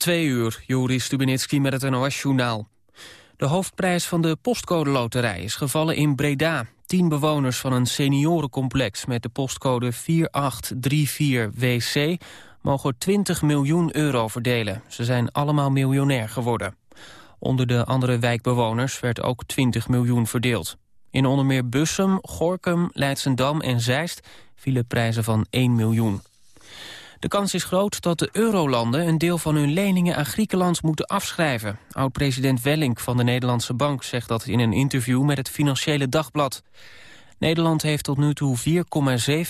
Twee uur, Joris Stubenitski met het NOS-journaal. De hoofdprijs van de postcode loterij is gevallen in Breda. Tien bewoners van een seniorencomplex met de postcode 4834WC... mogen 20 miljoen euro verdelen. Ze zijn allemaal miljonair geworden. Onder de andere wijkbewoners werd ook 20 miljoen verdeeld. In onder meer Bussum, Gorkum, Leidsendam en Zeist vielen prijzen van 1 miljoen. De kans is groot dat de eurolanden een deel van hun leningen aan Griekenland moeten afschrijven. Oud-president Wellink van de Nederlandse Bank zegt dat in een interview met het Financiële Dagblad. Nederland heeft tot nu toe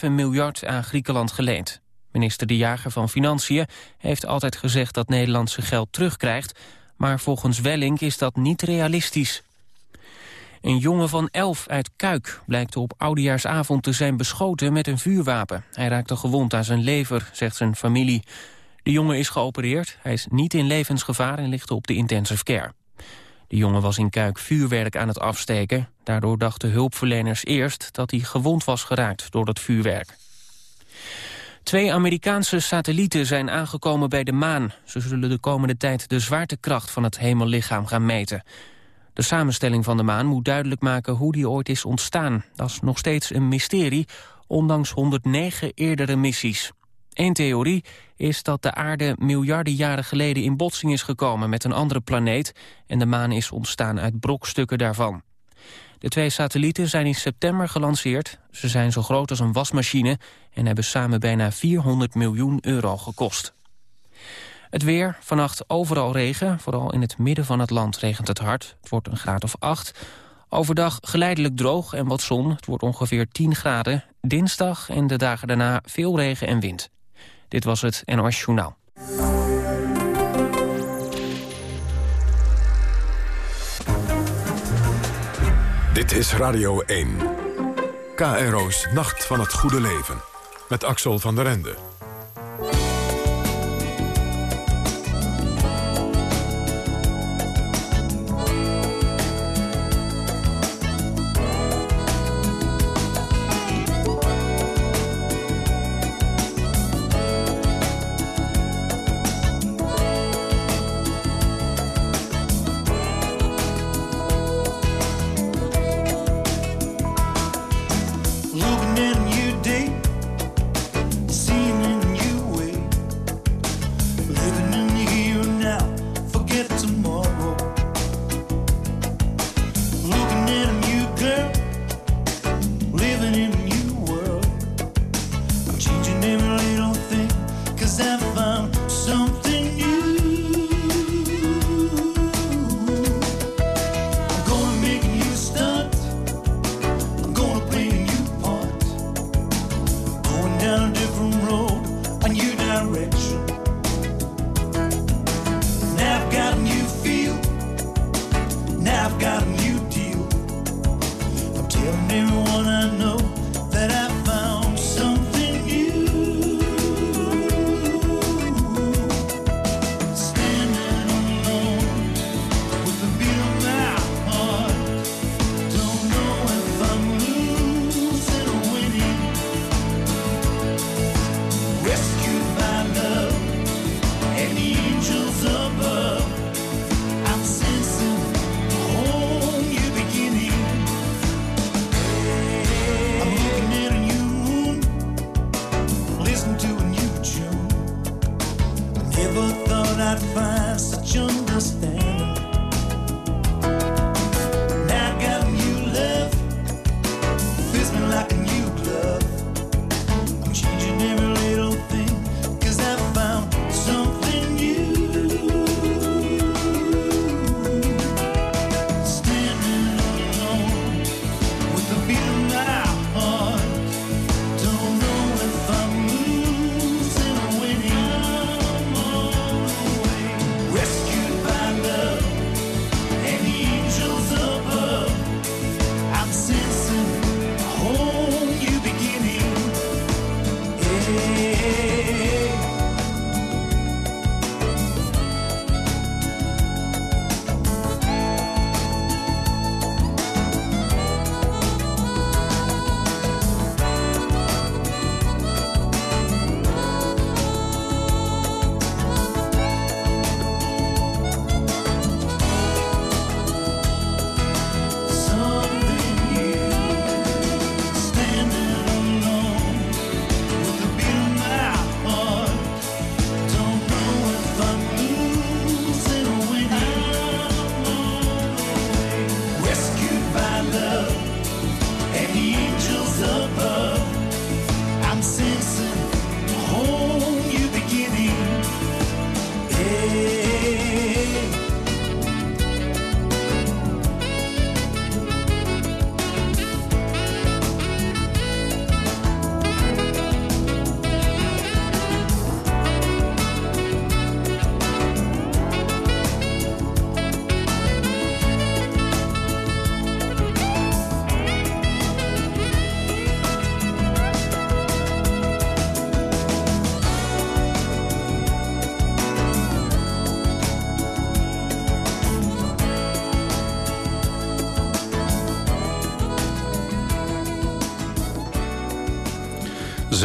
4,7 miljard aan Griekenland geleend. Minister De Jager van Financiën heeft altijd gezegd dat Nederland zijn geld terugkrijgt, maar volgens Wellink is dat niet realistisch. Een jongen van elf uit Kuik blijkt op oudejaarsavond te zijn beschoten met een vuurwapen. Hij raakte gewond aan zijn lever, zegt zijn familie. De jongen is geopereerd, hij is niet in levensgevaar en ligt op de intensive care. De jongen was in Kuik vuurwerk aan het afsteken. Daardoor dachten hulpverleners eerst dat hij gewond was geraakt door dat vuurwerk. Twee Amerikaanse satellieten zijn aangekomen bij de maan. Ze zullen de komende tijd de zwaartekracht van het hemellichaam gaan meten. De samenstelling van de maan moet duidelijk maken hoe die ooit is ontstaan. Dat is nog steeds een mysterie, ondanks 109 eerdere missies. Eén theorie is dat de aarde miljarden jaren geleden in botsing is gekomen met een andere planeet en de maan is ontstaan uit brokstukken daarvan. De twee satellieten zijn in september gelanceerd. Ze zijn zo groot als een wasmachine en hebben samen bijna 400 miljoen euro gekost. Het weer, vannacht overal regen. Vooral in het midden van het land regent het hard. Het wordt een graad of 8. Overdag geleidelijk droog en wat zon. Het wordt ongeveer 10 graden. Dinsdag en de dagen daarna veel regen en wind. Dit was het NOS Journaal. Dit is Radio 1. KRO's Nacht van het Goede Leven. Met Axel van der Ende.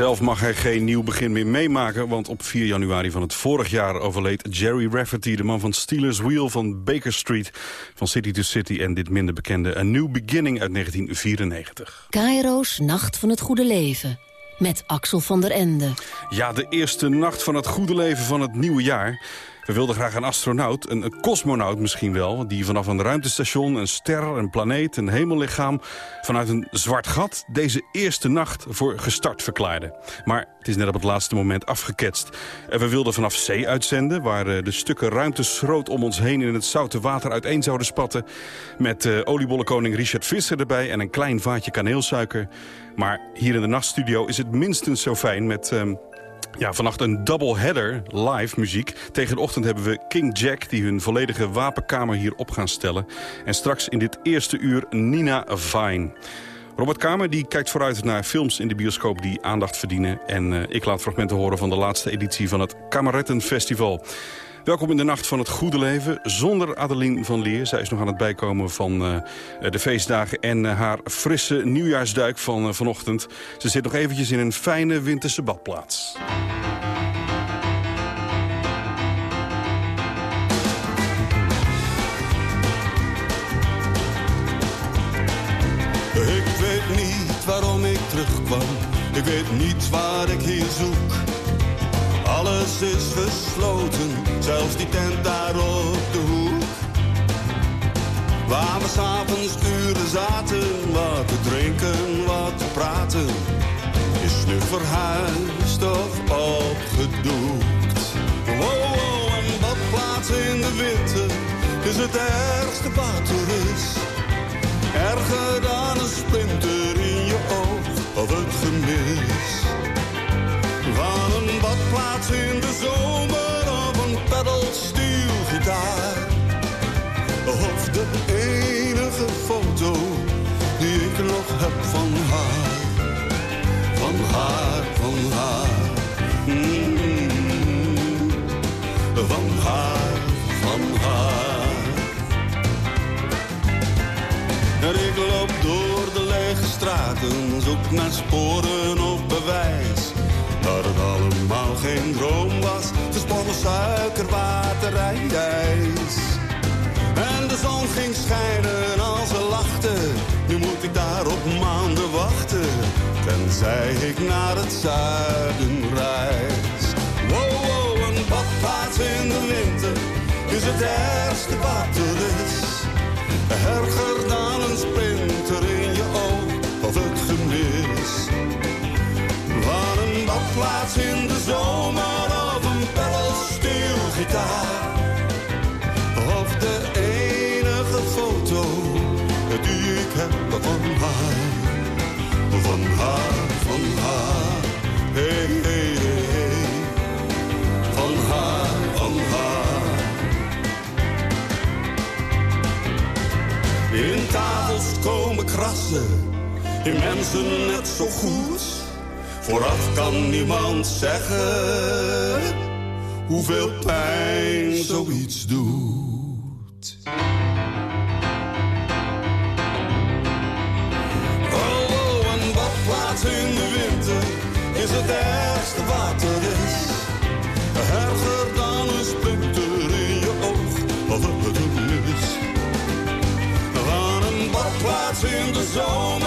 Zelf mag hij geen nieuw begin meer meemaken... want op 4 januari van het vorig jaar overleed Jerry Rafferty... de man van Steelers Wheel van Baker Street... van City to City en dit minder bekende A New Beginning uit 1994. Cairo's Nacht van het Goede Leven met Axel van der Ende. Ja, de eerste nacht van het goede leven van het nieuwe jaar. We wilden graag een astronaut, een, een cosmonaut misschien wel... die vanaf een ruimtestation, een ster, een planeet, een hemellichaam... vanuit een zwart gat deze eerste nacht voor gestart verklaarde. Maar het is net op het laatste moment afgeketst. En we wilden vanaf zee uitzenden... waar eh, de stukken ruimteschroot om ons heen in het zoute water uiteen zouden spatten... met uh, oliebollenkoning Richard Visser erbij en een klein vaatje kaneelsuiker. Maar hier in de nachtstudio is het minstens zo fijn met... Uh, ja, vannacht een double header live muziek. Tegen de ochtend hebben we King Jack die hun volledige wapenkamer hier op gaan stellen. En straks in dit eerste uur Nina Vine. Robert Kamer die kijkt vooruit naar films in de bioscoop die aandacht verdienen. En uh, ik laat fragmenten horen van de laatste editie van het Kamerettenfestival. Welkom in de Nacht van het Goede Leven, zonder Adeline van Leer. Zij is nog aan het bijkomen van uh, de feestdagen en uh, haar frisse nieuwjaarsduik van uh, vanochtend. Ze zit nog eventjes in een fijne winterse badplaats. Ik weet niet waarom ik terugkwam, ik weet niet waar ik hier zoek. Alles is gesloten, zelfs die tent daar op de hoek. Waar we s'avonds uren zaten, wat te drinken, wat te praten. Is nu verhuisd of opgedoekt. Wow, wow, een badplaats in de winter is het ergste wat er is. Erger dan een splinter in je oog of het gemis. Badplaats in de zomer of een pedalsteelgitaar. Of de enige foto die ik nog heb van haar. Van haar, van haar. Mm -hmm. Van haar, van haar. Ik loop door de lege straten, zoek naar sporen of bewijs dat het allemaal geen droom was. Versponnen suikerwaterijs. En de zon ging schijnen als ze lachte. Nu moet ik daar op maanden wachten. Tenzij ik naar het zuiden reis. Wow, wow, een badplaats in de winter is het ergste wat er is. Erger dan een Badplaats in de zomer of een pedalsteelgitaar. Of de enige foto die ik heb van haar. Van haar, van haar, hey, hey, hey. Van haar, van haar. In tafels komen krassen, in mensen net zo goed. Vooraf kan niemand zeggen hoeveel pijn zoiets doet. Oh, oh, een badplaats in de winter is het ergste wat er is. Erger dan een splinter in je oog of het mis. Van een badplaats in de zomer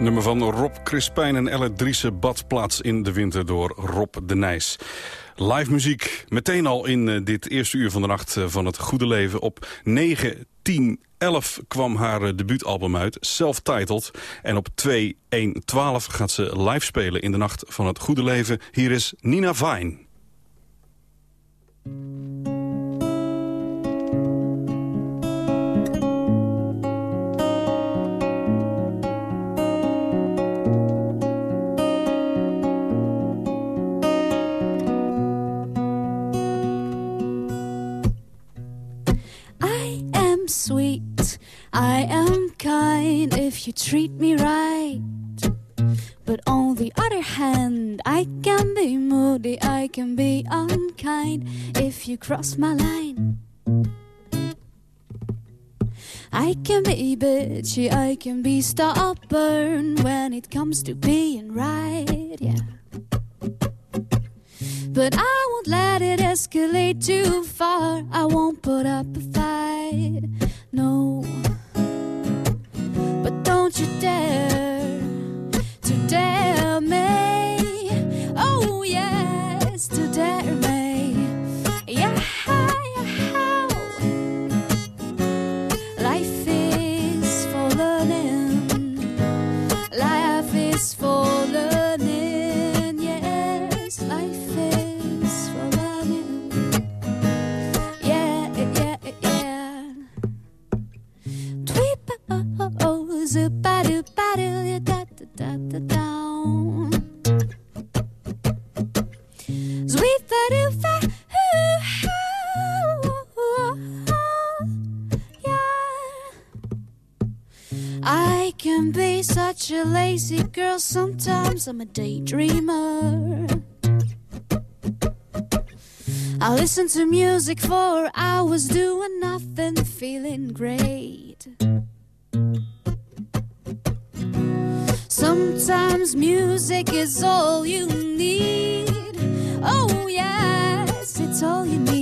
Nummer van Rob Crispijn en Elle Driessen Badplaats in de winter door Rob de Nijs. Live muziek, meteen al in uh, dit eerste uur van de nacht uh, van het Goede Leven. Op 9, 10, 11 kwam haar uh, debuutalbum uit, self-titled. En op 2, 1, 12 gaat ze live spelen in de nacht van het Goede Leven. Hier is Nina Vine. Sweet, I am kind if you treat me right. But on the other hand, I can be moody, I can be unkind if you cross my line. I can be bitchy, I can be stubborn when it comes to being right, yeah. But I won't let it escalate too far. I won't put up a fight, no. But don't you dare to dare me. Such a lazy girl sometimes. I'm a daydreamer. I listen to music for hours, doing nothing, feeling great. Sometimes music is all you need. Oh, yes, it's all you need.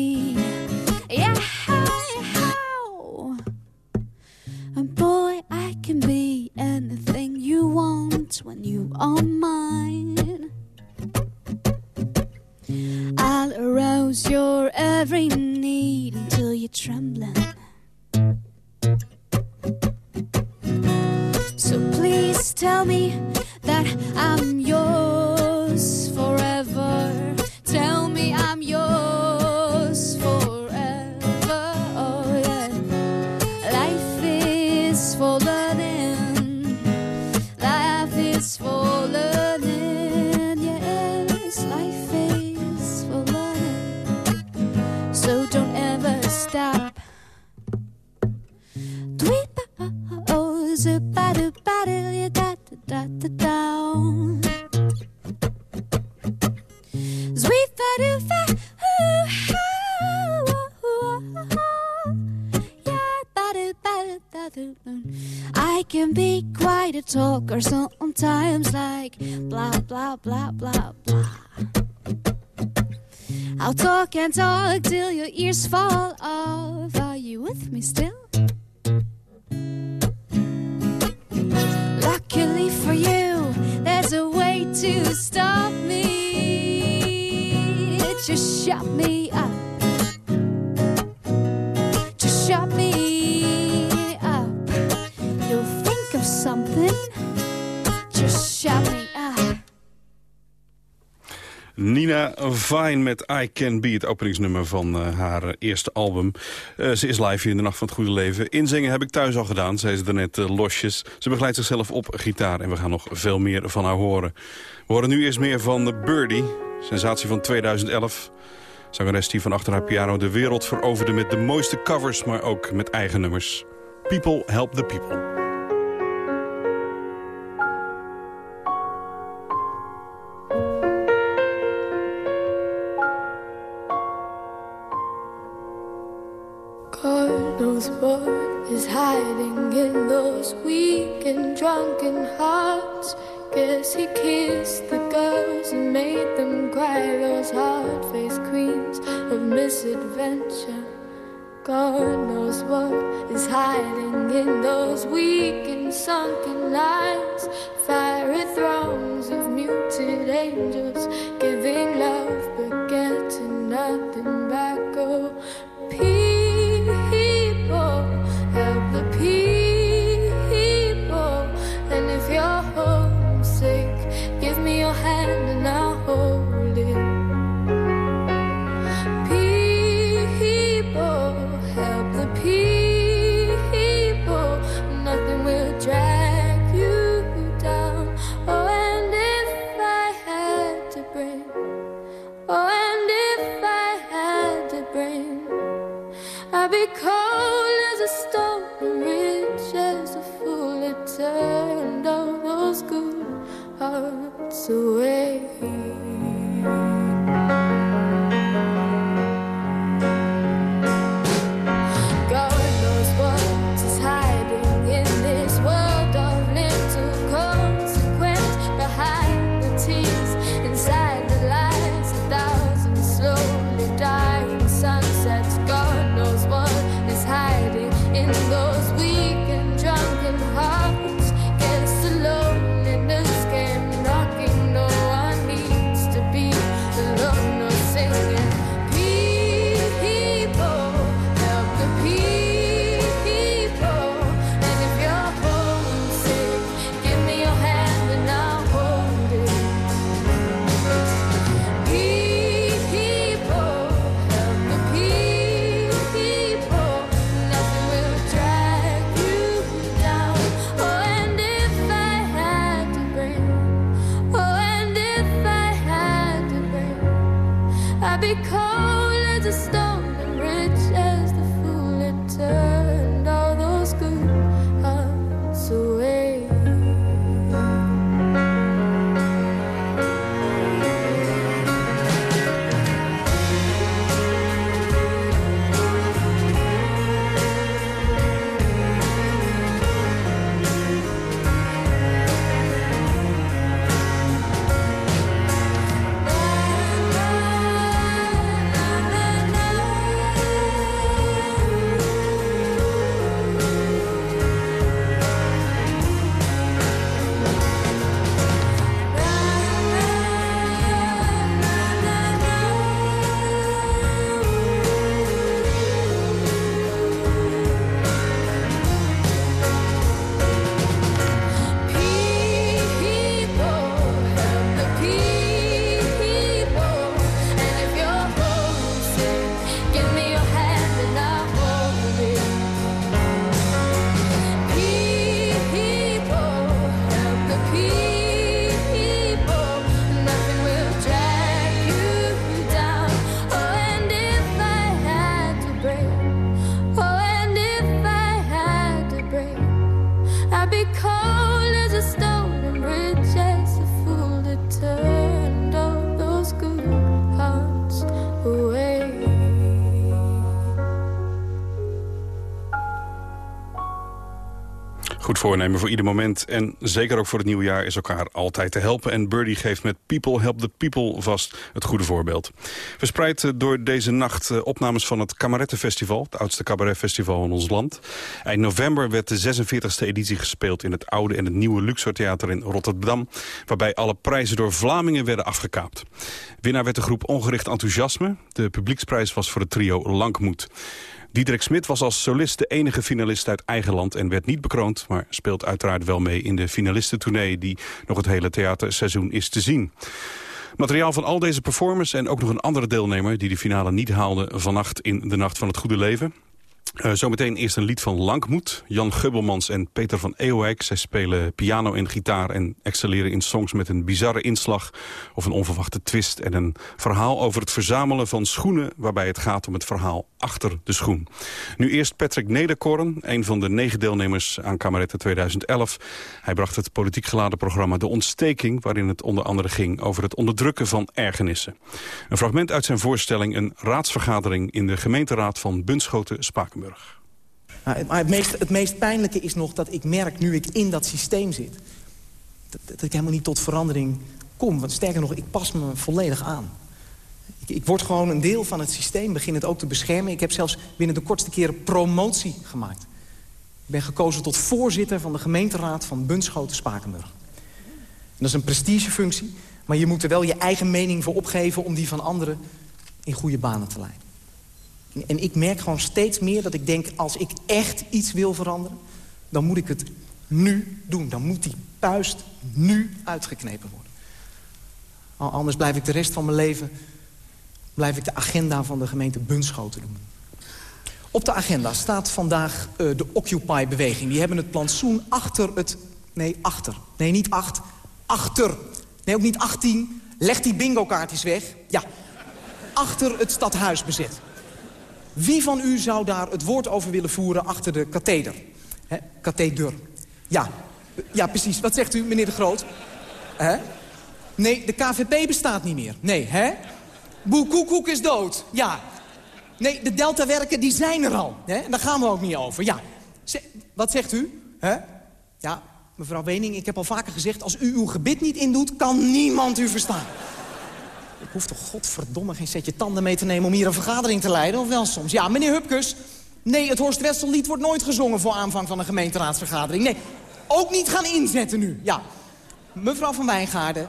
When you are mine. I'll arouse your every need until you're trembling. Vine met I Can Be, het openingsnummer van eh, haar eh, eerste album. Eh, ze is live hier in de Nacht van het Goede Leven. Inzingen heb ik thuis al gedaan, zei ze daarnet uh, losjes. Ze begeleidt zichzelf op gitaar en we gaan nog veel meer van haar horen. We horen nu eerst meer van Birdie, sensatie van 2011. Zangeres die van achter haar piano de wereld veroverde met de mooiste covers... maar ook met eigen nummers. People help the people. I'd be cold as a stone and bridge as a fool to turn Goed voornemen voor ieder moment. En zeker ook voor het nieuwe jaar is elkaar altijd te helpen. En Birdie geeft met People Help the People vast het goede voorbeeld. Verspreid eh, door deze nacht eh, opnames van het Kamarettenfestival. Het oudste cabaretfestival in ons land. Eind november werd de 46e editie gespeeld... in het oude en het nieuwe Luxor Theater in Rotterdam. Waarbij alle prijzen door Vlamingen werden afgekaapt. Winnaar werd de groep Ongericht Enthousiasme. De publieksprijs was voor het trio Langmoed. Diederik Smit was als solist de enige finalist uit eigen land en werd niet bekroond, maar speelt uiteraard wel mee in de finalistentournee die nog het hele theaterseizoen is te zien. Materiaal van al deze performers en ook nog een andere deelnemer... die de finale niet haalde vannacht in de Nacht van het Goede Leven. Uh, zometeen eerst een lied van Lankmoed. Jan Gubbelmans en Peter van Eeuwijk. Zij spelen piano en gitaar en excelleren in songs met een bizarre inslag... of een onverwachte twist en een verhaal over het verzamelen van schoenen... waarbij het gaat om het verhaal achter de schoen. Nu eerst Patrick Nederkorn, een van de negen deelnemers aan Kameretten 2011. Hij bracht het politiek geladen programma De Ontsteking... waarin het onder andere ging over het onderdrukken van ergernissen. Een fragment uit zijn voorstelling, een raadsvergadering... in de gemeenteraad van Nou, maar het meest, het meest pijnlijke is nog dat ik merk, nu ik in dat systeem zit... dat, dat ik helemaal niet tot verandering kom. Want sterker nog, ik pas me volledig aan. Ik, ik, word gewoon een deel van het systeem, begin het ook te beschermen. Ik heb zelfs binnen de kortste keren promotie gemaakt. Ik ben gekozen tot voorzitter van de gemeenteraad van Bunschoten-Spakenburg. Dat is een prestigefunctie, maar je moet er wel je eigen mening voor opgeven... om die van anderen in goede banen te leiden. En ik merk gewoon steeds meer dat ik denk... als ik echt iets wil veranderen, dan moet ik het nu doen. Dan moet die puist nu uitgeknepen worden. Anders blijf ik de rest van mijn leven... blijf ik de agenda van de gemeente Bunschoten doen. Op de agenda staat vandaag uh, de Occupy-beweging. Die hebben het plantsoen achter het... Nee, achter. Nee, niet acht. Achter. Nee, ook niet 18. Leg die bingo-kaartjes weg. Ja. Achter het stadhuis bezet. Wie van u zou daar het woord over willen voeren achter de katheder? He, katheder. Ja. ja, precies. Wat zegt u, meneer De Groot? Nee, de KVP bestaat niet meer. Nee, hè? Boekoekoek is dood. Ja. Nee, de Delta-werken die zijn er al. Hè? Daar gaan we ook niet over. Ja. wat zegt u? Ja, mevrouw Wening, ik heb al vaker gezegd... als u uw gebit niet indoet, kan niemand u verstaan. Ik hoef toch godverdomme geen setje tanden mee te nemen... om hier een vergadering te leiden, of wel soms? Ja, meneer Hupkes. Nee, het Horst Wessellied wordt nooit gezongen... voor aanvang van een gemeenteraadsvergadering. Nee, ook niet gaan inzetten nu. Ja, mevrouw van Wijngaarden...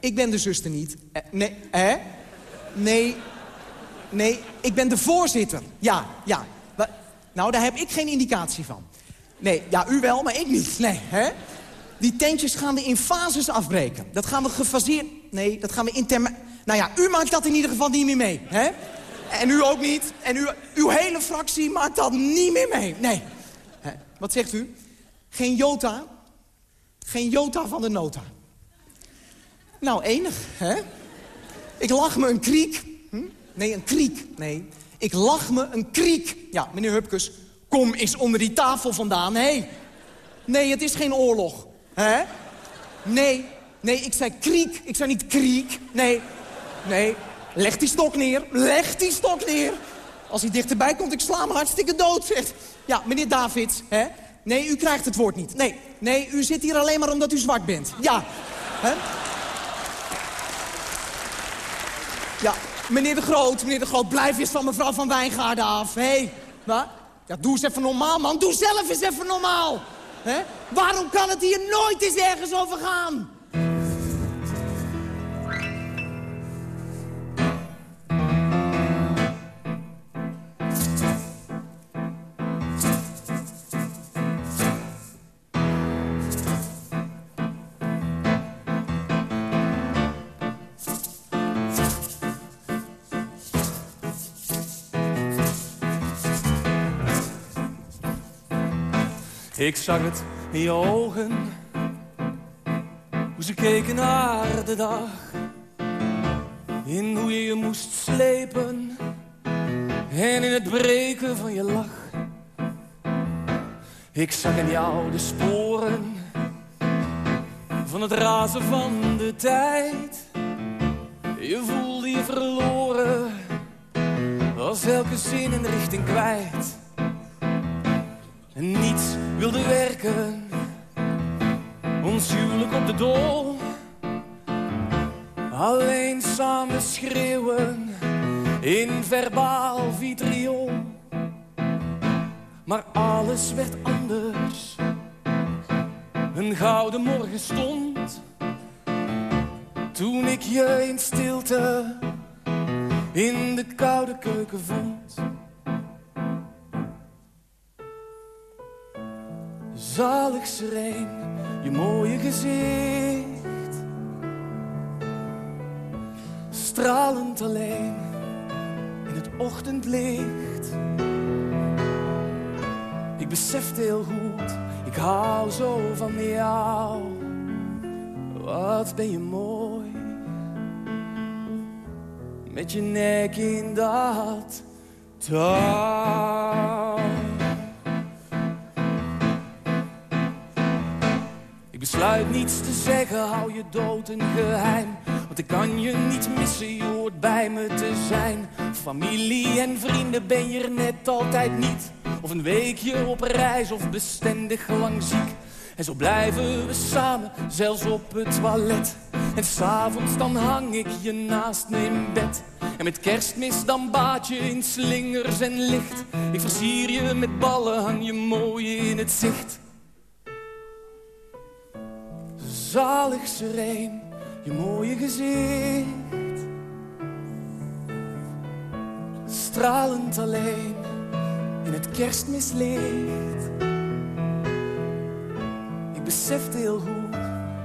Ik ben de zuster niet. Eh, nee, hè? Nee, nee, ik ben de voorzitter. Ja, ja. Nou, daar heb ik geen indicatie van. Nee, ja, u wel, maar ik niet. Nee, hè? Die tentjes gaan we in fases afbreken. Dat gaan we gefaseerd... Nee, dat gaan we in termen... Nou ja, u maakt dat in ieder geval niet meer mee, hè? En u ook niet. En uw hele fractie maakt dat niet meer mee. Nee. Wat zegt u? Geen jota? Geen jota van de nota. Nou, enig, hè? Ik lach me een kriek. Hm? Nee, een kriek. Nee, ik lach me een kriek. Ja, meneer Hupkes, kom eens onder die tafel vandaan. Nee, nee, het is geen oorlog. Hè? Nee, nee, ik zei kriek. Ik zei niet kriek. Nee, nee. Leg die stok neer. Leg die stok neer. Als hij dichterbij komt, ik sla hem hartstikke dood, zegt. Ja, meneer Davids, hè? Nee, u krijgt het woord niet. Nee, nee, u zit hier alleen maar omdat u zwart bent. Ja. Hè? Ja, meneer de Groot, meneer de Groot, blijf eens van mevrouw van Wijngaarden af. Hé, hey, wat? Ja, doe eens even normaal, man. Doe zelf eens even normaal. Waarom kan het hier nooit eens ergens over gaan? Ik zag het in je ogen, hoe ze keken naar de dag. In hoe je je moest slepen en in het breken van je lach. Ik zag in jou de sporen van het razen van de tijd. Je voelde je verloren, was elke zin en richting kwijt. En niets wilde werken, ons huwelijk op de dol. Alleen samen schreeuwen in verbaal vitriol. Maar alles werd anders. Een gouden morgen stond. Toen ik je in stilte in de koude keuken vond. Zalig sereen, je mooie gezicht. Stralend alleen in het ochtendlicht. Ik besefte heel goed, ik hou zo van jou. Wat ben je mooi. Met je nek in dat touw. Besluit niets te zeggen, hou je dood een geheim. Want ik kan je niet missen, je hoort bij me te zijn. Familie en vrienden ben je er net altijd niet. Of een weekje op reis of bestendig lang ziek. En zo blijven we samen, zelfs op het toilet. En s'avonds dan hang ik je naast me in bed. En met kerstmis dan baat je in slingers en licht. Ik versier je met ballen, hang je mooi in het zicht. Zalig sereen, je mooie gezicht. Stralend alleen in het kerstmislicht. Ik besefte heel goed,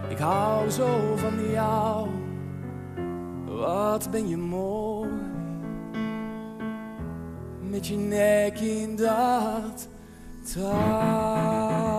ik hou zo van jou. Wat ben je mooi, met je nek in dat touw.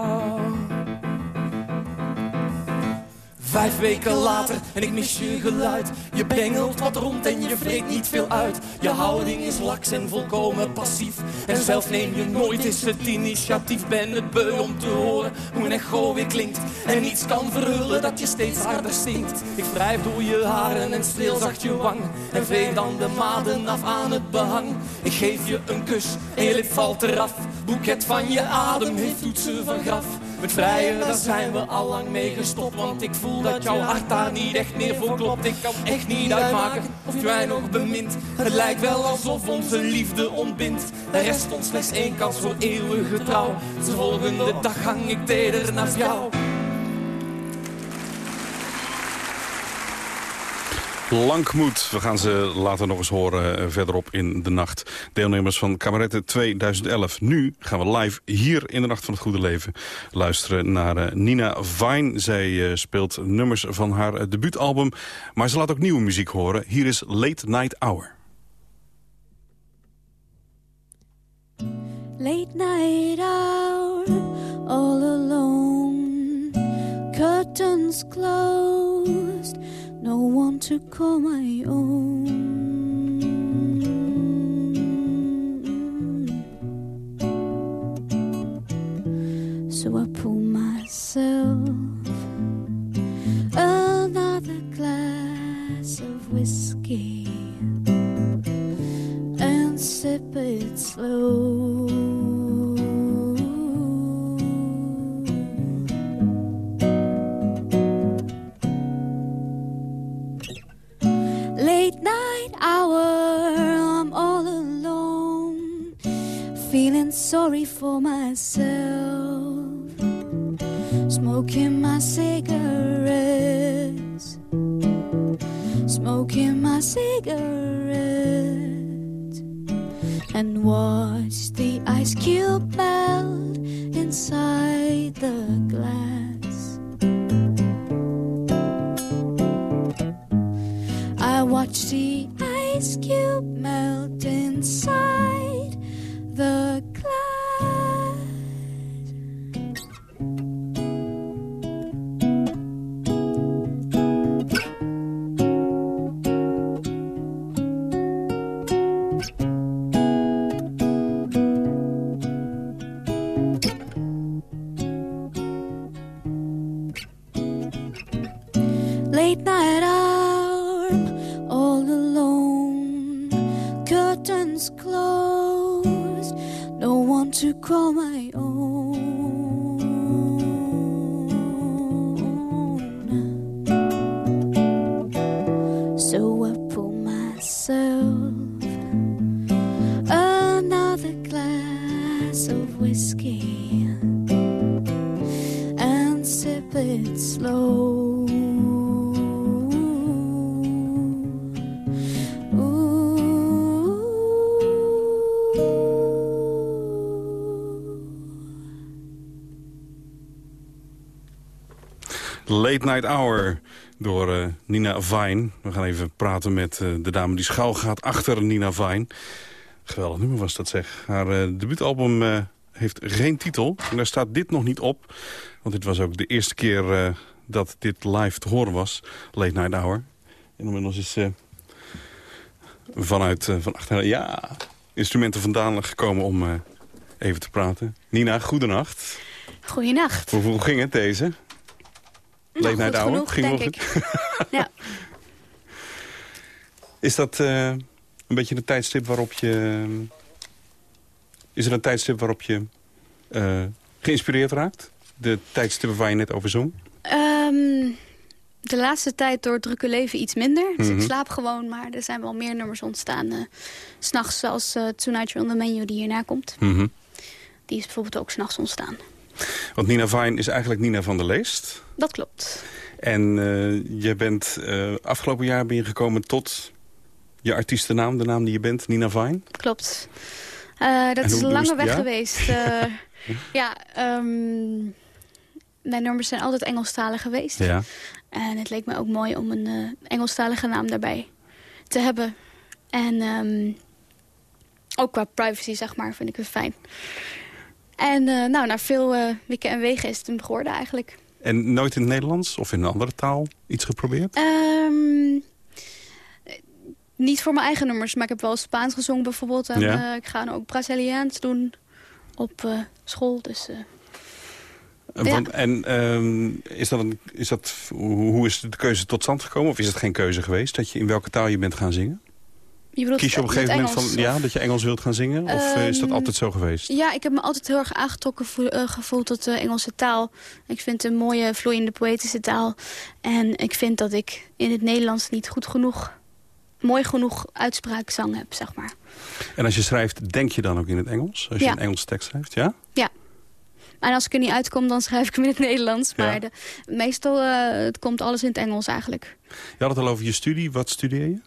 Vijf weken later en ik mis je geluid. Je bengelt wat rond en je vreet niet veel uit. Je houding is laks en volkomen passief. En zelf neem je nooit eens het initiatief. Ben het beu om te horen hoe een echo weer klinkt. En niets kan verhullen dat je steeds harder stinkt. Ik wrijf door je haren en streel zacht je wang. En veeg dan de maden af aan het behang. Ik geef je een kus en je lip valt eraf. Boeket van je adem heeft toetsen van graf. Met vrijen, daar zijn we al lang mee gestopt. Want ik voel dat jouw hart daar niet echt meer voor klopt. Ik kan echt niet uitmaken of jij nog bemint. Het lijkt wel alsof onze liefde ontbindt. Er rest ons slechts één kans voor eeuwige trouw. De volgende dag hang ik teder naast jou. Lankmoed. We gaan ze later nog eens horen eh, verderop in de nacht. Deelnemers van Kameretten 2011. Nu gaan we live hier in de Nacht van het Goede Leven luisteren naar eh, Nina Vine. Zij eh, speelt nummers van haar debuutalbum, maar ze laat ook nieuwe muziek horen. Hier is Late Night Hour. Late night hour, all alone. Curtains closed, no one to call my own. So I pull myself another glass of whiskey and sip it slow. Late night hour, I'm all alone, feeling sorry for myself, smoking my cigarettes, smoking my cigarettes and watch the ice cube melt inside the glass. The ice cube melt inside Late Night Hour door eh, Nina Vine. We gaan even praten met eh, de dame die schuil gaat achter Nina Vine. Geweldig nummer was dat zeg. Haar eh, debuutalbum heeft geen titel. En daar staat dit nog niet op. Want dit was ook de eerste keer dat dit live te horen was. Late Night Hour. En inmiddels is ze vanuit van achter ja, instrumenten vandaan gekomen om even te praten. Nina, goedenacht. Goeienacht. Hoe, hoe ging het deze? Nou, goed Hour? genoeg, Ging denk ik. ja. Is dat eh, een beetje een tijdstip waarop je... Is er een tijdstip waarop je eh, geïnspireerd raakt? De tijdstippen waar je net over zong? Ehm, de laatste tijd door het drukke leven iets minder. Dus Mhm. ik slaap gewoon, maar er zijn wel meer nummers ontstaan. s S'nachts, zoals uh, Tonight You're on the Menu die hierna komt. Mhm. Die is bijvoorbeeld ook s'nachts ontstaan. Want Nina Vine is eigenlijk Nina van der Leest. Dat klopt. En eh, je bent eh, afgelopen jaar ben je gekomen tot je artiestennaam, de naam die je bent, Nina Vine. Klopt. Eh, dat is lange weg ja? geweest. Ja, ehm, mijn nummers zijn altijd Engelstalig geweest. Ja. En het leek me ook mooi om een Engelstalige naam daarbij te hebben. En ehm, ook qua privacy, zeg maar, vind ik het fijn. En eh, nou, na veel eh, wikken en wegen is het hem geworden eigenlijk. En nooit in het Nederlands of in een andere taal iets geprobeerd? Ehm, eh, niet voor mijn eigen nummers, maar ik heb wel Spaans gezongen bijvoorbeeld. En Ja. eh, ik ga nu ook Braziliaans doen op school. Dus ja. En ehm, is dat een, is dat, hoe hoe is de keuze tot stand gekomen? Of is het geen keuze geweest dat je in welke taal je bent gaan zingen? Je Kies je op een gegeven moment Engels, van, ja, dat je Engels wilt gaan zingen? Of eh, is dat Ehm, altijd zo geweest? Ja, ik heb me altijd heel erg aangetrokken voel- eh, gevoeld tot de Engelse taal. Ik vind het een mooie, vloeiende, poëtische taal. En ik vind dat ik in het Nederlands niet goed genoeg... mooi genoeg uitspraakzang heb, zeg maar. En als je schrijft, denk je dan ook in het Engels? Als je een Engelse tekst schrijft, ja? Ja. En als ik er niet uitkom, dan schrijf ik hem in het Nederlands. Maar Ja. de, meestal eh, het komt alles in het Engels eigenlijk. Je had het al over je studie. Wat studeer je?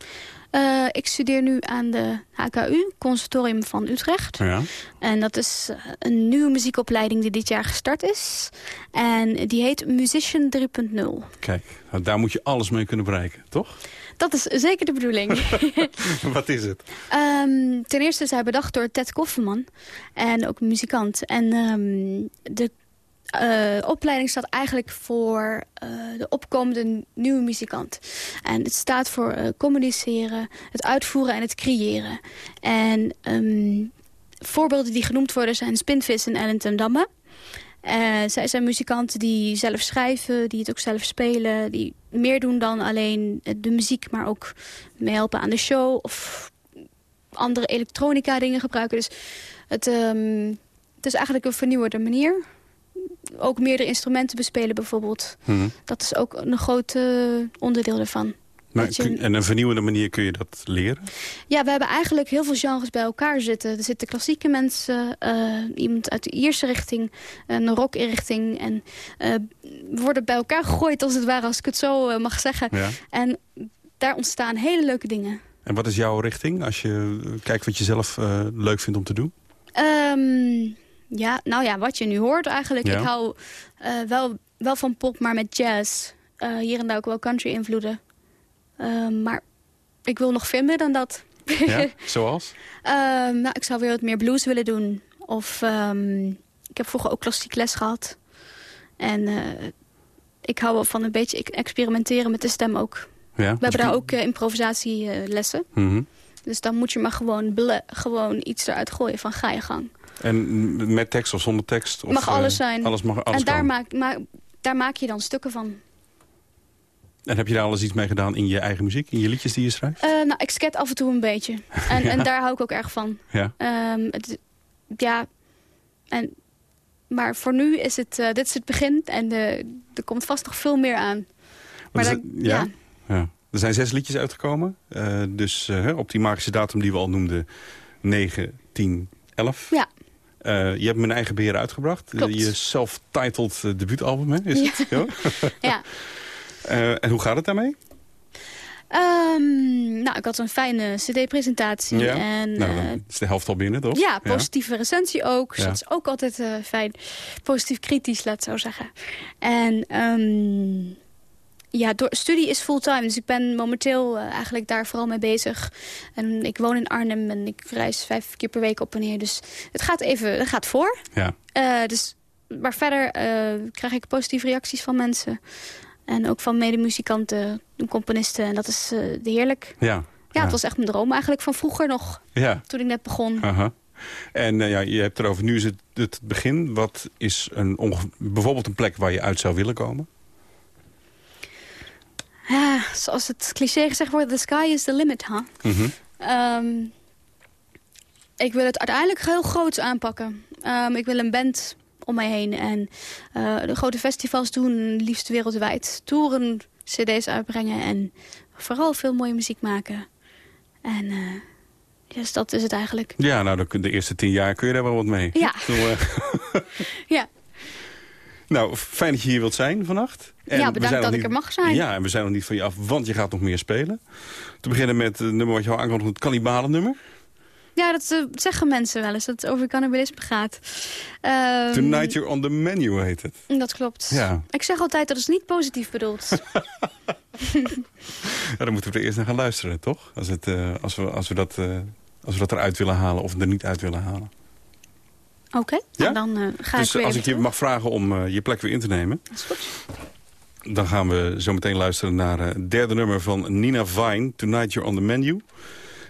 Eh, ik studeer nu aan de HKU, Conservatorium van Utrecht. Ja. En dat is eh, een nieuwe muziekopleiding die dit jaar gestart is. En die heet Musician 3.0. Kijk, nou, daar moet je alles mee kunnen bereiken, toch? Dat is zeker de bedoeling. Wat is het? Ehm, ten eerste is hij bedacht door Ted Kofferman. En ook muzikant. En ehm, de eh, opleiding staat eigenlijk voor eh, de opkomende nieuwe muzikant. En het staat voor eh, communiceren, het uitvoeren en het creëren. En ehm, voorbeelden die genoemd worden zijn Spinvis en Ellen ten zij zijn muzikanten die zelf schrijven, die het ook zelf spelen. Die meer doen dan alleen de muziek, maar ook meehelpen aan de show. Of andere elektronica dingen gebruiken. Dus het, ehm, het is eigenlijk een vernieuwende manier. Ook meerdere instrumenten bespelen bijvoorbeeld. Hm. Dat is ook een groot eh, onderdeel ervan. Maar je- en een vernieuwende manier kun je dat leren? Ja, we hebben eigenlijk heel veel genres bij elkaar zitten. Er zitten klassieke mensen, eh, iemand uit de Ierse richting, een rock-richting. En eh, we worden bij elkaar gegooid als het ware, als ik het zo mag zeggen. Ja. En daar ontstaan hele leuke dingen. En wat is jouw richting als je kijkt wat je zelf leuk vindt om te doen? Ehm, ja, nou ja, wat je nu hoort eigenlijk. Ja. Ik hou eh, wel, wel van pop, maar met jazz. Eh, hier en daar ook wel country invloeden. Ehm, maar ik wil nog veel meer dan dat. Ja? Zoals? Ehm, nou, ik zou weer wat meer blues willen doen. Of ehm, ik heb vroeger ook klassiek les gehad. En eh, ik hou wel van een beetje ik- experimenteren met de stem ook. Ja. We hebben daar ook improvisatielessen. Mhm. Dus dan moet je maar gewoon, gewoon iets eruit gooien van ga je gang. En met tekst of zonder tekst? Of, mag alles eh, zijn. Alles mag alles en daar kan. maak, ma daar maak je dan stukken van. En heb je daar al eens iets mee gedaan in je eigen muziek, in je liedjes die je schrijft? Eh, nou, ik sket af en toe een beetje. En, en daar hou ik ook erg van. Ja. Ehm, het, ja, en, maar voor nu is het, eh, dit is het begin en er komt vast nog veel meer aan. Maar dan, ja? ja. Er zijn zes liedjes uitgekomen. dus op die magische datum die we al noemden, 9, 10, 11. Ja. Eh, je hebt Mijn Eigen Beheer uitgebracht. Klopt. Je self-titled eh, debuutalbum, hè? Is Ja. het? Ja. ja. Eh, en hoe gaat het daarmee? Ehm, nou, ik had een fijne cd-presentatie. Ja. En, nou, dan is de helft al binnen, toch? ja, positieve recensie ook. Dus Ja. dat is ook altijd fijn. Positief kritisch, laat het zo zeggen. En ehm, ja, door, studie is fulltime. Dus ik ben momenteel eh, eigenlijk daar vooral mee bezig. En ik woon in Arnhem en ik reis vijf keer per week op en neer. Dus het gaat even, het gaat voor. Ja. Eh, dus, maar verder eh, krijg ik positieve reacties van mensen. En ook van medemuzikanten, componisten. En dat is heerlijk. Ja. Ja, het was echt mijn droom eigenlijk van vroeger nog. Ja. Toen ik net begon. Aha. En ja, je hebt erover, nu is het het begin. Wat is een bijvoorbeeld een plek waar je uit zou willen komen? Ja, zoals het cliché gezegd wordt, the sky is the limit, huh? Mhm. Ehm, ik wil het uiteindelijk heel groots aanpakken. Ehm, ik wil een band om mij heen en eh, de grote festivals doen, liefst wereldwijd. Toeren, cd's uitbrengen en vooral veel mooie muziek maken. En eh, dus dat is het eigenlijk. Ja, nou, kun- de eerste tien jaar kun je daar wel wat mee. Ja. Eh, Ja, nou, fijn dat je hier wilt zijn vannacht. En ja bedankt dat ik er mag zijn. Ja, en we zijn nog niet van je af, want je gaat nog meer spelen. Te beginnen met het nummer wat je al aankondigt, het Cannibalen-nummer. Ja, dat eh, zeggen mensen wel eens, dat het over cannibalisme gaat. Ehm, Tonight You're on the Menu heet het. Dat klopt. Ja. Ik zeg altijd, dat is niet positief bedoeld. Ja, dan moeten we er eerst naar gaan luisteren, toch? Als, het, eh, als, we, als, we dat, eh, als we dat eruit willen halen of er niet uit willen halen. Oké, Ja? nou, dan eh, ga dus ik weer als ik je terug. mag vragen om eh, je plek weer in te nemen... Dat is goed. dan gaan we zo meteen luisteren naar eh, het derde nummer van Nina Vine... Tonight You're on the Menu.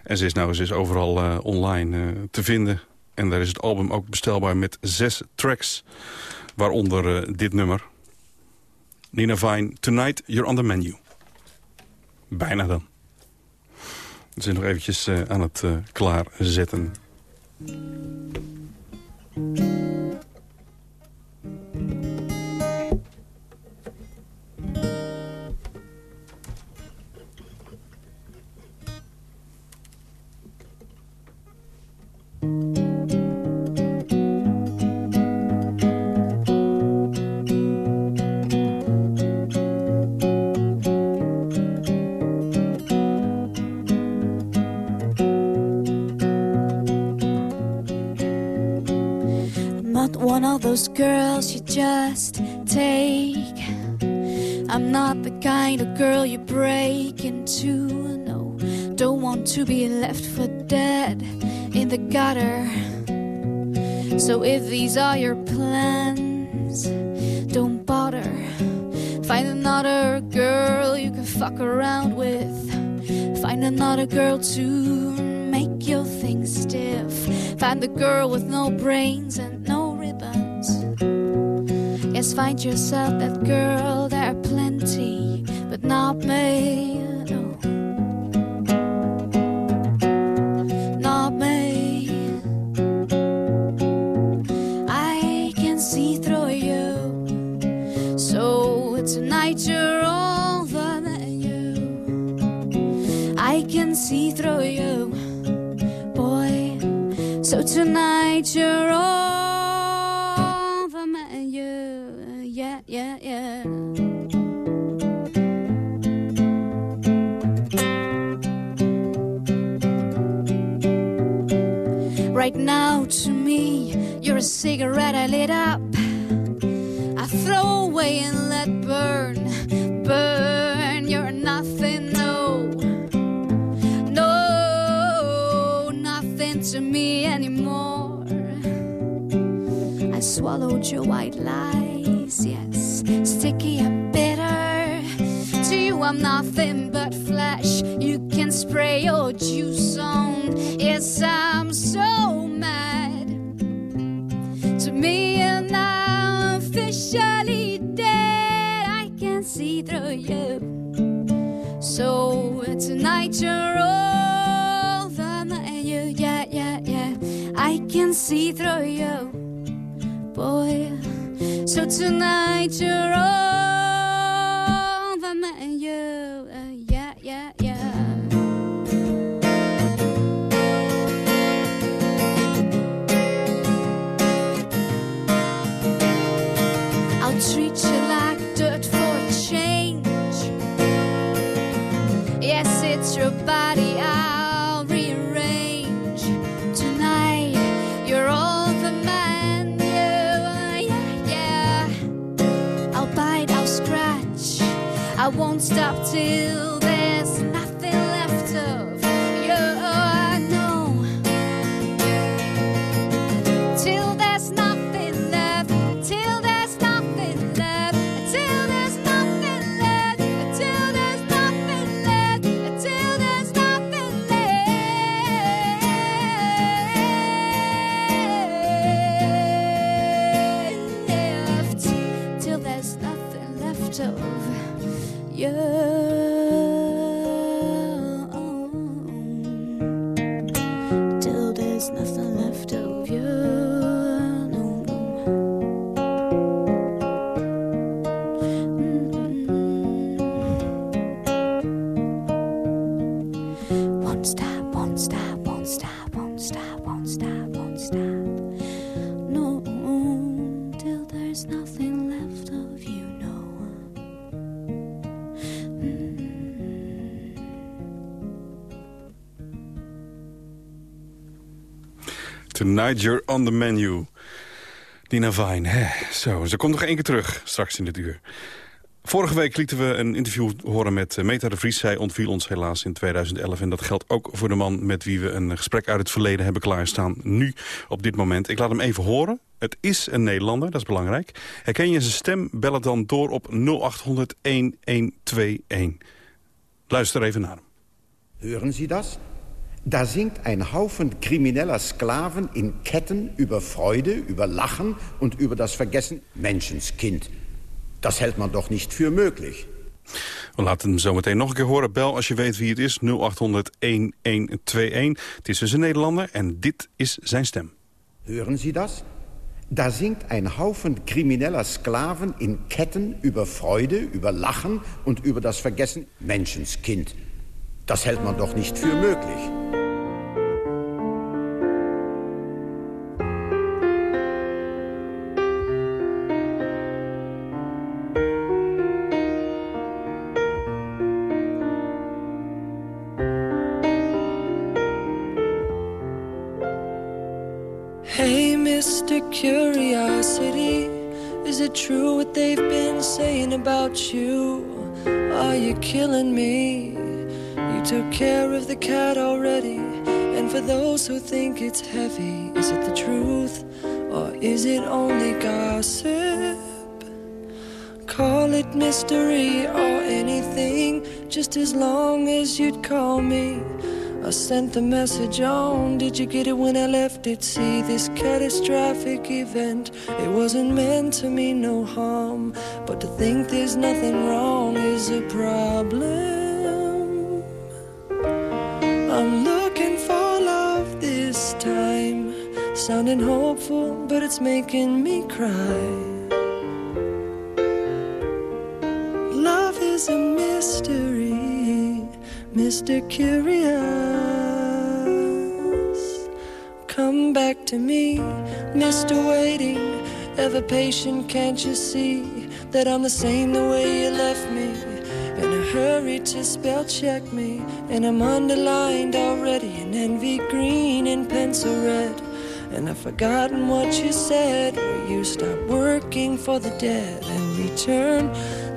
En ze is nou ze is overal online te vinden. En daar is het album ook bestelbaar met zes tracks. Waaronder dit nummer. Nina Vine, Tonight You're on the Menu. Bijna dan. We zijn nog eventjes aan het klaarzetten. I'm those girls you just take. I'm not the kind of girl you break into. No, don't want to be left for dead in the gutter. So if these are your plans, don't bother. Find another girl you can fuck around with. Find another girl to make your things stiff. Find the girl with no brains and. Yes, find yourself that girl, there are plenty, but not me. Cigarette I lit up. I throw away and let burn, burn. You're nothing, no, no, nothing to me anymore. I swallowed your white lies, yes, sticky and bitter. To you, I'm nothing but flesh. You can spray your juice on. Yes, I'm so So uh, tonight you're over me, you, yeah, yeah, yeah. I can see through you, boy. So tonight you're over stop till You're on the menu. Dina Vine, hè. Zo, ze komt nog één keer terug, straks in dit uur. Vorige week lieten we een interview horen met eh, Meta de Vries. Zij ontviel ons helaas in 2011. En dat geldt ook voor de man met wie we een gesprek uit het verleden hebben klaarstaan. Nu, op dit moment. Ik laat hem even horen. Het is een Nederlander, dat is belangrijk. Herken je zijn stem? Bel het dan door op 0800 1121. Luister even naar hem. Hören Sie das? Da singt ein Haufen krimineller Sklaven in Ketten über Freude, über Lachen und über das Vergessen Menschenskind. Das hält man doch nicht für möglich. We laten hem zo meteen nog een keer horen. Bel als je weet wie het is. 0800 1121. Het is dus een Nederlander en dit is zijn stem. Hören Sie das? Da singt ein Haufen krimineller Sklaven in Ketten über Freude, über Lachen und über das Vergessen Menschenskind. Das hält man doch nicht für möglich. Who think it's heavy, is it the truth or is it only gossip? Call it mystery or anything, just as long as you'd call me. I sent the message on. Did you get it when I left it? See this catastrophic event. It wasn't meant to mean no harm. But to think there's nothing wrong is a problem. I'm Sounding hopeful, but it's making me cry. Love is a mystery, Mr. Curious. Come back to me, Mr. Waiting. Ever patient, can't you see that I'm the same the way you left me? In a hurry to spell check me, and I'm underlined already in envy green and pencil red. And I've forgotten what you said, where you stop working for the dead and return.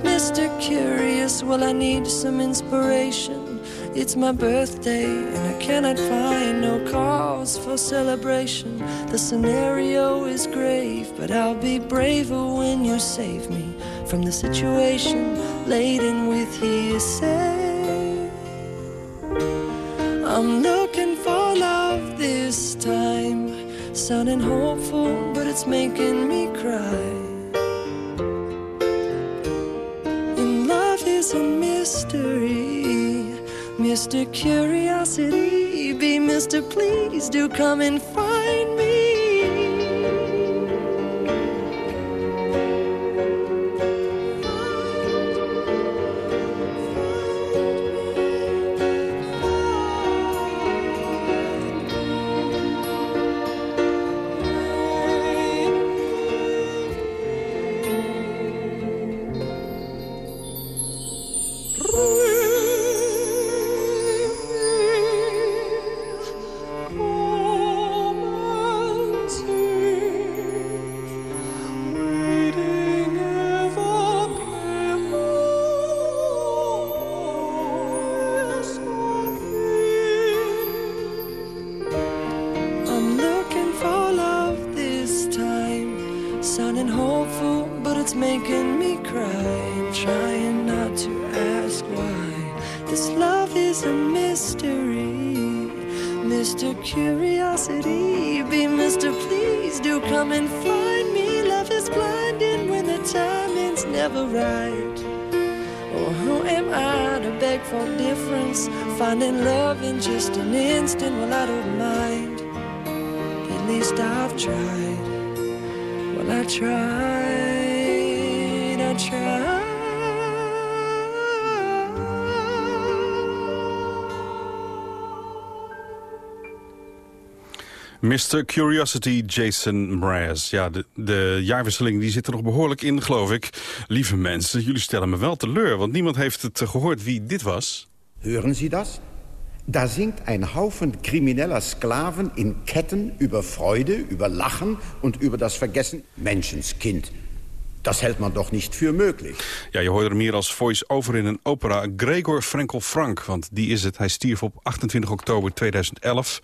Mr. Curious, well, I need some inspiration. It's my birthday, and I cannot find no cause for celebration. The scenario is grave, but I'll be braver when you save me from the situation laden with hearsay. I'm looking for love this time, sounding hopeful, but it's making me cry. And love is a mystery, Mr. Curiosity, be Mr. Please do come and find never right. Oh, who am I to beg for difference? Finding love in just an instant, well, I don't mind. At least I've tried. Well, I tried, I tried. Mr. Curiosity, Jason Mraz. Ja, de, de jaarwisseling die zit er nog behoorlijk in, geloof ik. Lieve mensen, jullie stellen me wel teleur... want niemand heeft het eh, gehoord wie dit was. Hören Sie das? Da singt ein Haufen krimineller Sklaven in Ketten über Freude, über Lachen und über das Vergessen Menschenskind. Das hält man doch nicht für möglich. Ja, je hoorde hem hier als voice-over in een opera. Gregor Frenkel Frank, want die is het. Hij stierf op 28 oktober 2011.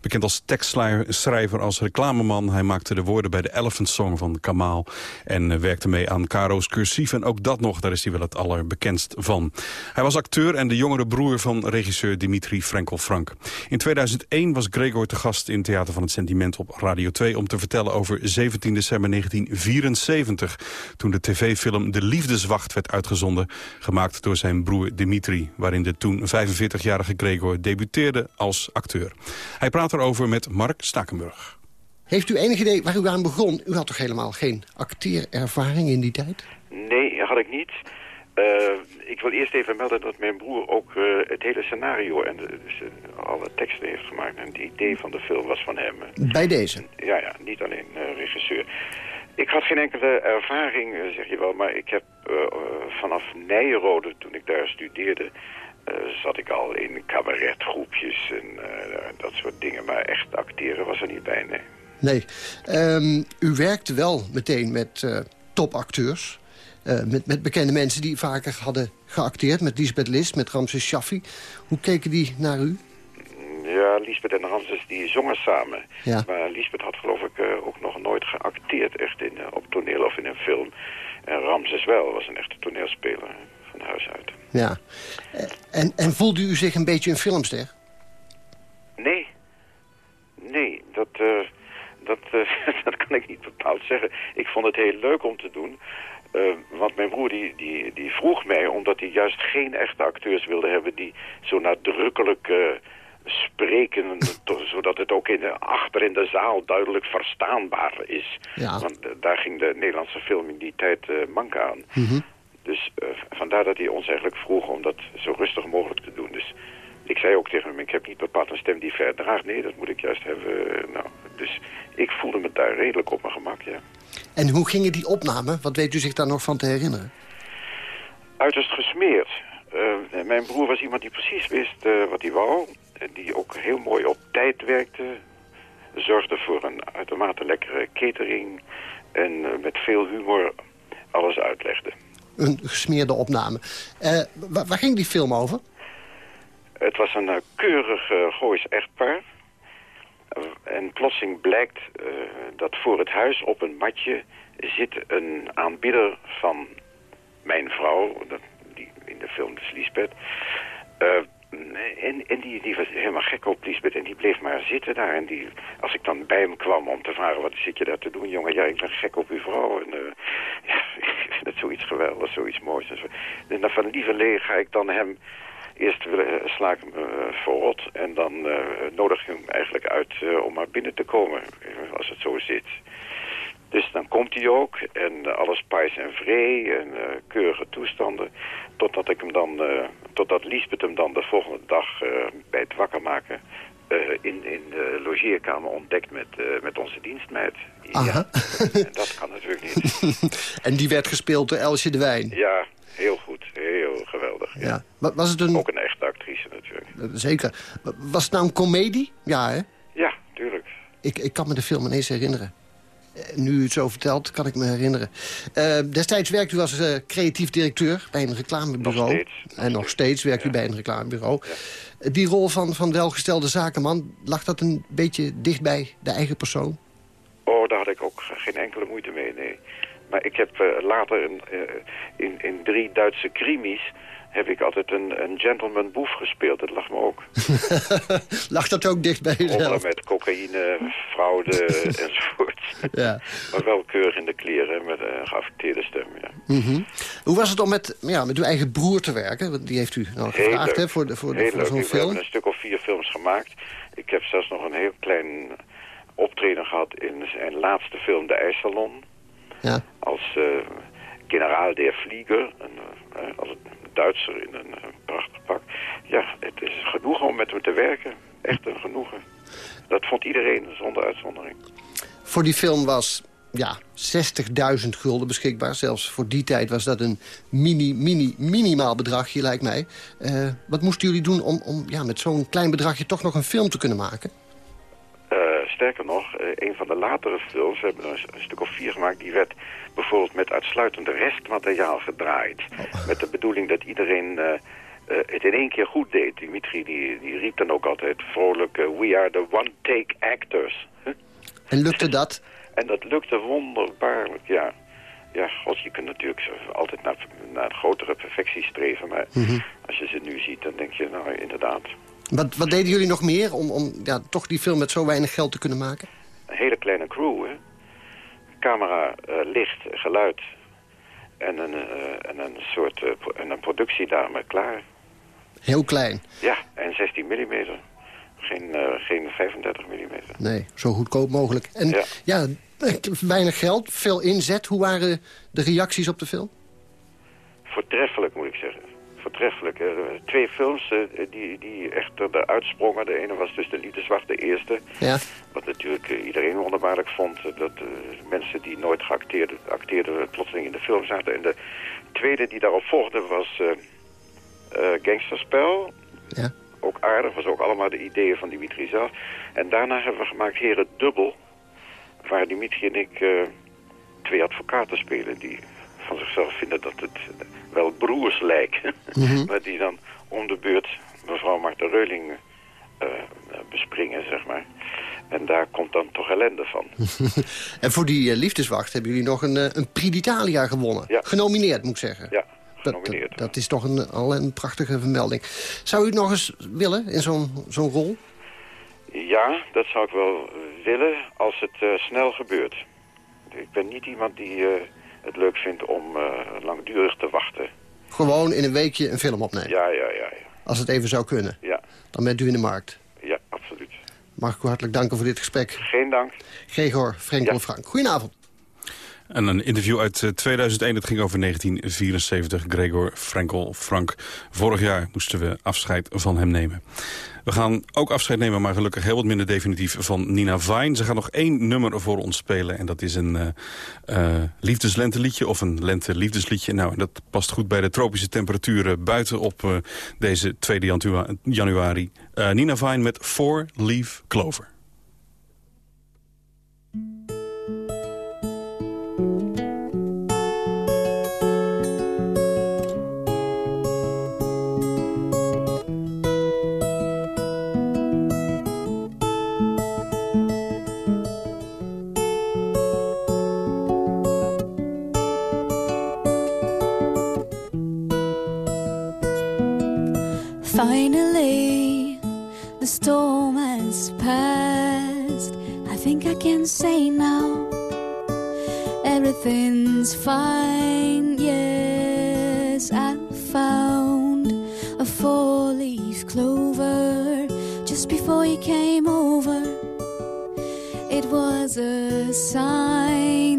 Bekend als tekstschrijver, als reclameman. Hij maakte de woorden bij de Elephant Song van Kamal. En eh, werkte mee aan Caro's Cursief. En ook dat nog, daar is hij wel het allerbekendst van. Hij was acteur en de jongere broer van regisseur Dimitri Frenkel Frank. In 2001 was Gregor te gast in Theater van het Sentiment op Radio 2... om te vertellen over 17 december 1974 toen de tv-film De Liefdeswacht werd uitgezonden... gemaakt door zijn broer Dimitri... waarin de toen 45-jarige Gregor debuteerde als acteur. Hij praat erover met Mark Stakenburg. Heeft u enig idee waar u aan begon? U had toch helemaal geen acteerervaring in die tijd? Nee, had ik niet. Uh, ik wil eerst even melden dat mijn broer ook uh, het hele scenario en de, dus, uh, alle teksten heeft gemaakt. En het idee van de film was van hem. Bij deze? Ja, ja niet alleen regisseur. Ik had geen enkele ervaring, zeg je wel, maar ik heb uh, vanaf Nijrode, toen ik daar studeerde, zat ik al in cabaretgroepjes en dat soort dingen. Maar echt acteren was er niet bij, nee. Nee. Um, u werkte wel meteen met topacteurs. met, met bekende mensen die vaker hadden geacteerd. Met Lisbeth List, met Ramses Shaffi. Hoe keken die naar u? Lisbeth en Ramses die zongen samen. Ja. Maar Lisbeth had geloof ik uh, ook nog nooit geacteerd echt in, uh, op toneel of in een film. En Ramses wel, was een echte toneelspeler van huis uit. Ja. En, en voelde u zich een beetje een filmster? Nee. Nee, dat, uh, dat, dat kan ik niet bepaald zeggen. Ik vond het heel leuk om te doen. want mijn broer die, die, die vroeg mij, omdat hij juist geen echte acteurs wilde hebben... die zo nadrukkelijk spreken, zodat het ook in de, achter in de zaal duidelijk verstaanbaar is. Ja. Want uh, daar ging de Nederlandse film in die tijd uh, mank aan. Mm -hmm. Dus uh, vandaar dat hij ons eigenlijk vroeg om dat zo rustig mogelijk te doen. Dus ik zei ook tegen hem, ik heb niet bepaald een stem die verdraagt. Nee, dat moet ik juist hebben. Nou, dus ik voelde me daar redelijk op mijn gemak, ja. En hoe gingen die opnamen? Wat weet u zich daar nog van te herinneren? Uiterst gesmeerd. mijn broer was iemand die precies wist wat hij wou die ook heel mooi op tijd werkte. Zorgde voor een uitermate lekkere catering. En uh, met veel humor alles uitlegde. Een gesmeerde opname. Uh, waar, waar, ging die film over? Het was een uh, keurig Goois echtpaar. en plotseling blijkt dat voor het huis op een matje zit een aanbidder van mijn vrouw. Dat, die in de film is Lisbeth. En, en die, die was helemaal gek op Lisbeth en die bleef maar zitten daar. En die, als ik dan bij hem kwam om te vragen, wat zit je daar te doen, jongen? Ja, ik ben gek op uw vrouw. En uh, ja, ik vind het zoiets geweldigs, zoiets moois. En, zo. en dan van lieverlee ga ik dan hem Eerst wil- eh, sla ik eh, en dan nodig ik hem eigenlijk uit om maar binnen te komen, als het zo zit. Dus dan komt hij ook en eh, alles pais en vree en eh, keurige toestanden. Totdat ik hem dan, eh, totdat Liesbeth hem dan de volgende dag bij het wakker maken in, in de logeerkamer ontdekt met, met onze dienstmeid. Aha. En dat kan natuurlijk niet. en die werd gespeeld door Elsje de Wijn. Ja, heel goed. Heel geweldig. Ja. Wa- Was het een... Ook een echte actrice natuurlijk. Zeker. Wa- Was het nou een komedie? Ja, hè? Ja, tuurlijk. Ik, ik kan me de film ineens herinneren. Eh, Nu u het zo vertelt, kan ik me herinneren. Eh, destijds werkte u als eh, creatief directeur bij een reclamebureau. Nog steeds. En nog steeds werkt u bij een reclamebureau. Die rol van, van welgestelde zakenman, lag dat een beetje dicht bij de eigen persoon? Oh, daar had ik ook geen enkele moeite mee, nee. Maar ik heb later in, in, in drie Duitse krimis... heb ik altijd een, een gentleman boef gespeeld. Dat lag me ook. lag dat ook dicht bij uzelf? met cocaïne, fraude enzovoort. Ja. Maar wel keurig in de kleren met een geaffecteerde stem, ja. Mhm. Hoe was het om met, ja, met uw eigen broer te werken? Want die heeft u nou Heel gevraagd hè, voor, de, voor, de- zo'n We film. hebben een stuk of vier films gemaakt. Ik heb zelfs nog een heel klein optreden gehad in zijn laatste film, De IJssalon. Ja. Als eh generaal der Vlieger, een, eh, als Duitser in een eh, prachtig pak. Ja, het is genoegen om met hem te werken. Echt een genoegen. Dat vond iedereen, zonder uitzondering. Voor die film was ja, 60.000 gulden beschikbaar. Zelfs voor die tijd was dat een mini, mini, minimaal bedragje, lijkt mij. Eh, wat moesten jullie doen om, om ja, met zo'n klein bedragje toch nog een film te kunnen maken? Sterker nog, eh, een van de latere films, we hebben er een, stuk of vier gemaakt, die werd bijvoorbeeld met uitsluitend restmateriaal gedraaid. Met de bedoeling dat iedereen eh, eh, het in één keer goed deed. Dimitri die, die riep dan ook altijd vrolijk, we are the one-take actors. Huh? En lukte dat? En dat lukte wonderbaarlijk, ja. Ja, god, je kunt natuurlijk altijd naar, naar grotere perfectie streven, maar Mhm. als je ze nu ziet, dan denk je, nou inderdaad, Wat, wat deden jullie nog meer om, om ja, toch die film met zo weinig geld te kunnen maken? een hele kleine crew, hè. Camera, eh, licht, geluid en een, eh, en een soort eh, pro- en een productiedame klaar. Heel klein. Ja, en 16 mm. Geen, geen 35 mm. Nee, zo goedkoop mogelijk. En Ja. ja, weinig geld, veel inzet. Hoe waren de reacties op de film? Voortreffelijk, moet ik zeggen. Voortreffelijk. Twee films eh, die, die echt eruit sprongen. De ene was dus de Liefdeswacht, de eerste. Ja. Wat natuurlijk eh, iedereen wonderbaarlijk vond. eh, Dat mensen die nooit geacteerd acteerden plotseling in de film zaten. En de tweede die daarop volgde was Gangsterspel. Ja. Ook aardig, was ook allemaal de ideeën van Dimitri zelf. En daarna hebben we gemaakt Heren Dubbel. Waar Dimitri en ik twee advocaten spelen die van zichzelf vinden dat het wel broers lijken. Mhm. maar die dan om de beurt mevrouw Marta Reuling eh, bespringen, zeg maar. En daar komt dan toch ellende van. en voor die eh, liefdeswacht hebben jullie nog een, eh, een Prix d'Italia gewonnen. Ja. Genomineerd, moet ik zeggen. Ja, Dat, dat, dat is toch een, al een prachtige vermelding. Zou u het nog eens willen in zo'n zo'n rol? Ja, dat zou ik wel willen als het snel gebeurt. Ik ben niet iemand die het leuk vindt om eh, langdurig te wachten. Gewoon in een weekje een film opnemen. Ja, ja, ja, ja. Als het even zou kunnen. Ja, Dan bent u in de markt. ja absoluut. Mag ik u hartelijk danken voor dit gesprek. Geen dank. Gregor, Frenkel Frank. Goedenavond. En een interview uit eh, 2001, het ging over 1974. Gregor Frankel Frank. Vorig jaar moesten we afscheid van hem nemen. We gaan ook afscheid nemen, maar gelukkig heel wat minder definitief van Nina Vine. Ze gaat nog één nummer voor ons spelen. En dat is een uh, uh, liefdeslenteliedje of een lente-liefdesliedje. Nou, dat past goed bij de tropische temperaturen buiten op deze 2 januari. Nina Vine met Four Leaf Clover. Say now everything's fine. Yes, I found a four leaf clover just before you came over. It was a sign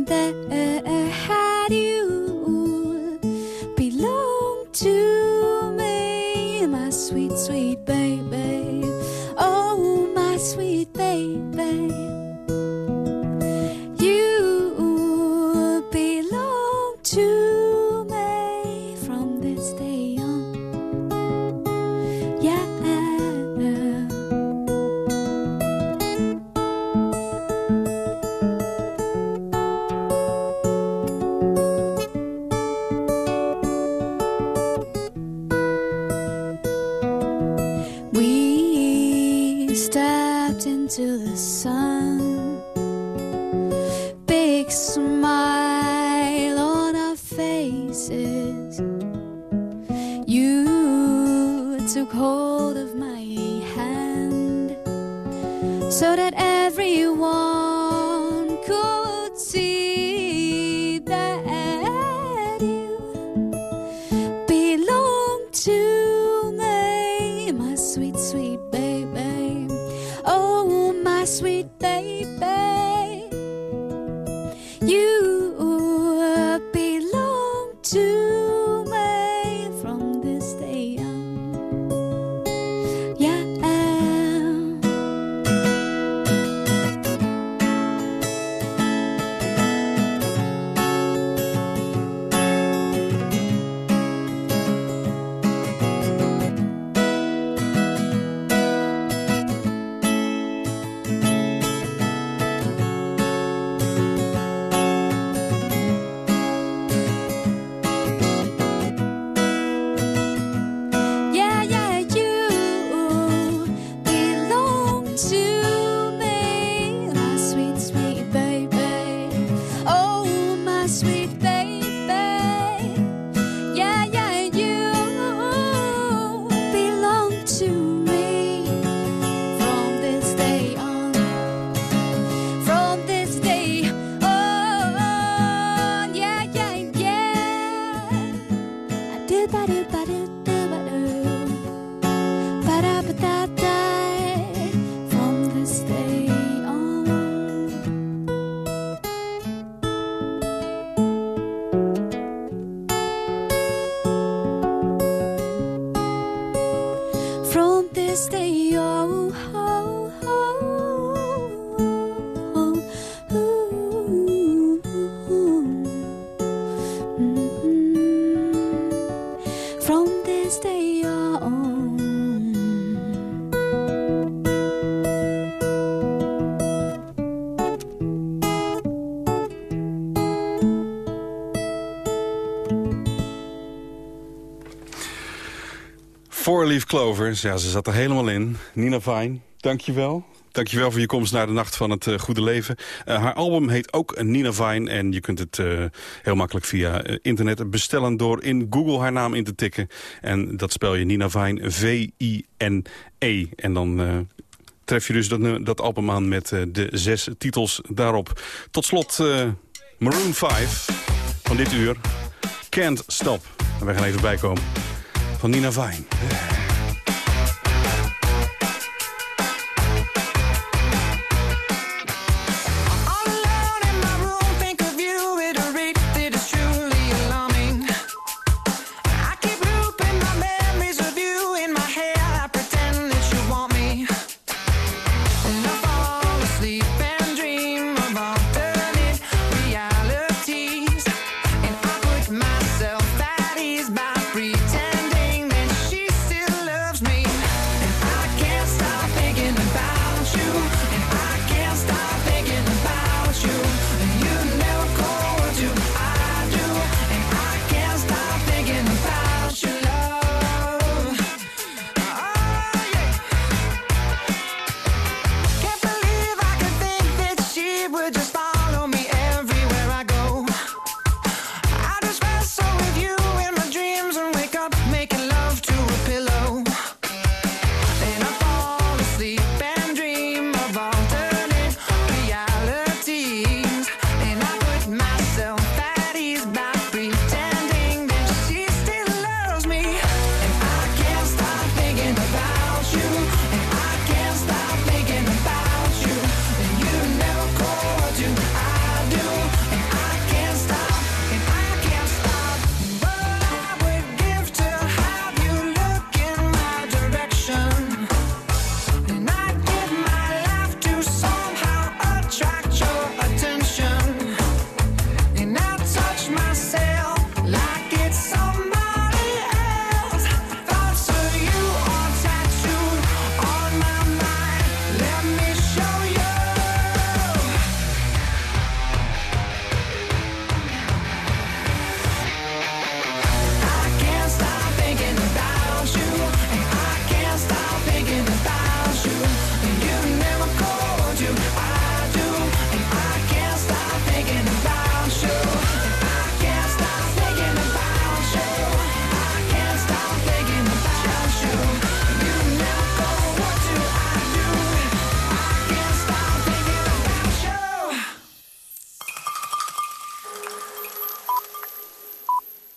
Did, ba do, ba do, Four Leaf Clovers, ja, ze zat er helemaal in. Nina Fine, dankjewel. Dankjewel voor je komst naar de Nacht van het eh, Goede Leven. Eh, haar album heet ook Nina Vine en je kunt het eh, heel makkelijk via internet bestellen... door in Google haar naam in te tikken. En dat spel je Nina Vine, V-I-N-E. En dan tref je dus dat, dat album aan met de zes titels daarop. Tot slot Maroon 5 van dit uur. Can't Stop. En wij gaan even bijkomen van Nina Vine.